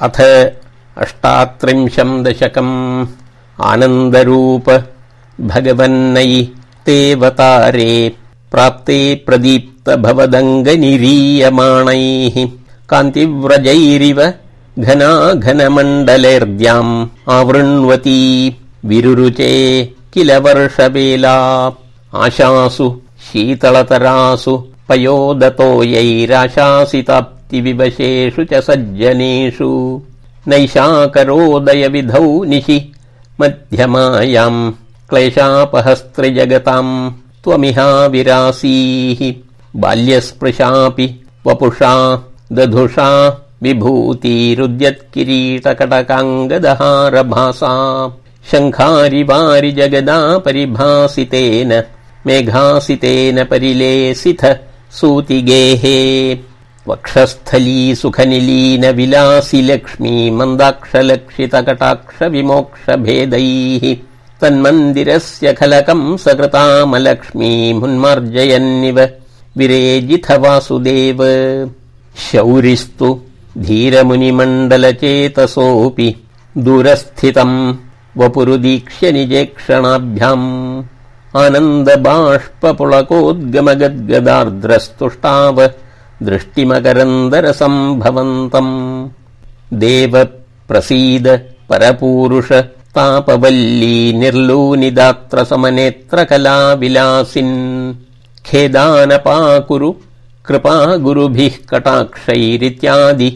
अथ अष्टात्रिंशम् दशकम्। आनन्दरूप भगवन्नयि तेऽवतारे प्राप्ते प्रदीप्त भवदङ्गनिरीयमाणैः कान्तिव्रजैरिव घना घनमण्डलेऽर्द्याम् आवृण्वती विरुरुचे किल वर्षवेला। आशासु शीतलतरासु पयोदतोयैराशासिताप्तिविवशेषु च सज्जनेषु नैषाकरोदयविधौ निशि मध्यमायाम् क्लेशापहस्त्रिजगताम् त्वमिहाविरासीः बाल्यस्पृशापि वपुषा दधुषा विभूतिरुद्यत्किरीटकटकाङ्गदहारभासा शङ्खारिवारि जगदा परिभासितेन मेघासितेन परिलेसिथ सूतिगेहे वक्षस्थली सुखनिलीन विलासि लक्ष्मी भेदैः तन्मन्दिरस्य खलकम् सकृतामलक्ष्मीमुन्मार्जयन्निव विरेजिथ वासुदेव शौरिस्तु धीरमुनिमण्डलचेतसोऽपि दूरस्थितम् वपुरुदीक्ष्य निजेक्षणाभ्याम्। आनन्दबाष्पपुलकोद्गमगद्गदार्द्रस्तुष्टाव दृष्टिमकरन्दरसम् भवन्तम् देव प्रसीद परपूरुष तापवल्ली निर्लूनिदात्र समनेत्र कलाविलासिन् खेदानपाकुरु कृपा गुरुभिः कटाक्षैरित्यादि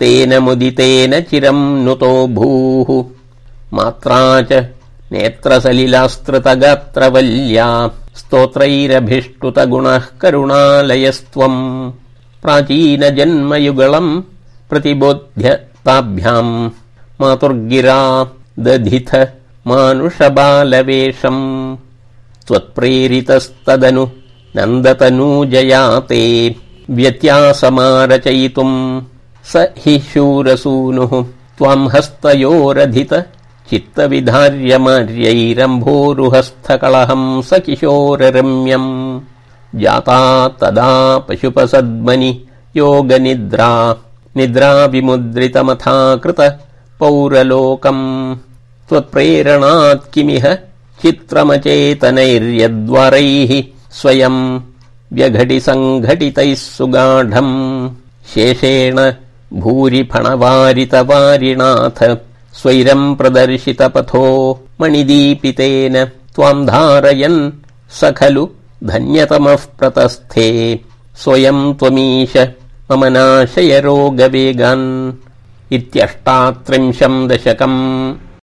तेन मुदितेन चिरम् नुतो भूः मात्रा च नेत्रसलिलास्त्रतगात्रवल्या स्तोत्रैरभिष्टुतगुणः करुणालयस्त्वम् प्राचीनजन्मयुगलम् प्रतिबोध्य ताभ्याम्। मातुर्गिरा दधिथ मानुषबालवेषम्। त्वत्प्रेरितस्तदनु नन्दतनूजयाते व्यत्यासमारचयितुम्। स हि शूरसूनुः त्वाम् हस्तयोरधित चित्तविधार्यमार्यैरम्भोरुहस्थकलहम् स किशोररम्यम् जाता तदा पशुपसद्मनि योगनिद्रा निद्रा विमुद्रितमथा कृत पौरलोकम्। त्वत्प्रेरणात् किमिह? चित्रमचेतनैर्यद्वारैः स्वयम् व्यघटि सङ्घटितैः सुगाढम्। शेषेण भूरि फणवारितवारिणाथ स्वैरम् प्रदर्शितपथो मणिदीपितेन त्वाम् धारयन् स खलु धन्यतमः प्रतस्थे। स्वयम् त्वमीश मम नाशय रोगवेगान् इत्यष्टात्रिंशम् दशकम्